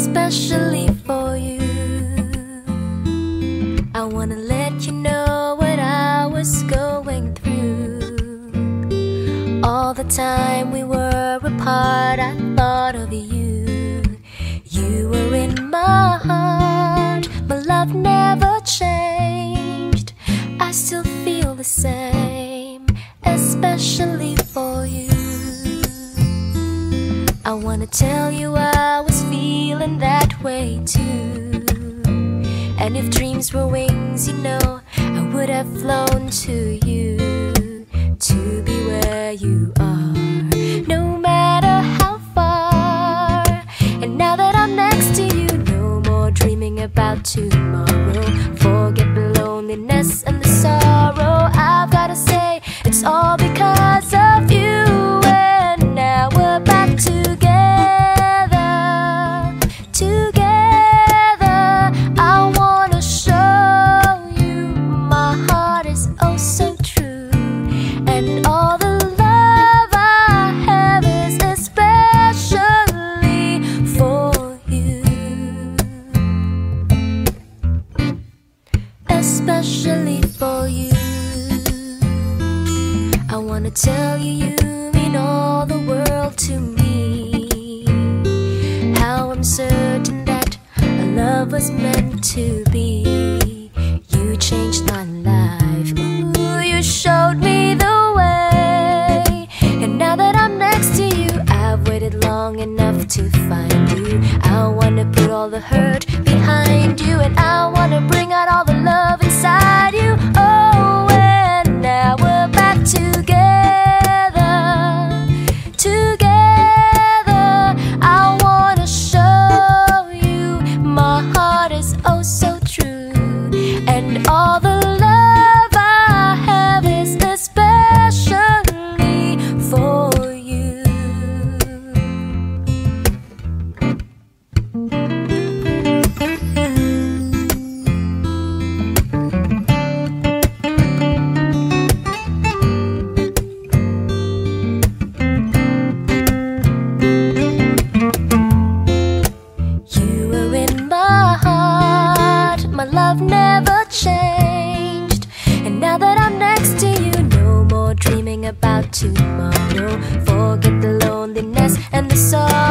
especially for you. I wanna let you know what I was going through. All the time we were apart, I thought of you. You were in my heart, my love never changed. I still feel the same, especially for you. I wanna tell you I feeling that way too. And if dreams were wings, you know, I would have flown to you to be where you are, no matter how far. And now that I'm next to you, no more dreaming about. Wanna tell you you mean all the world to me. How I'm certain that our love was meant to be. You changed my life. Ooh, you showed me the way. And now that I'm next to you, I've waited long enough to find you. I wanna put all the hurt is oh so tomorrow. Forget the loneliness and the sorrow.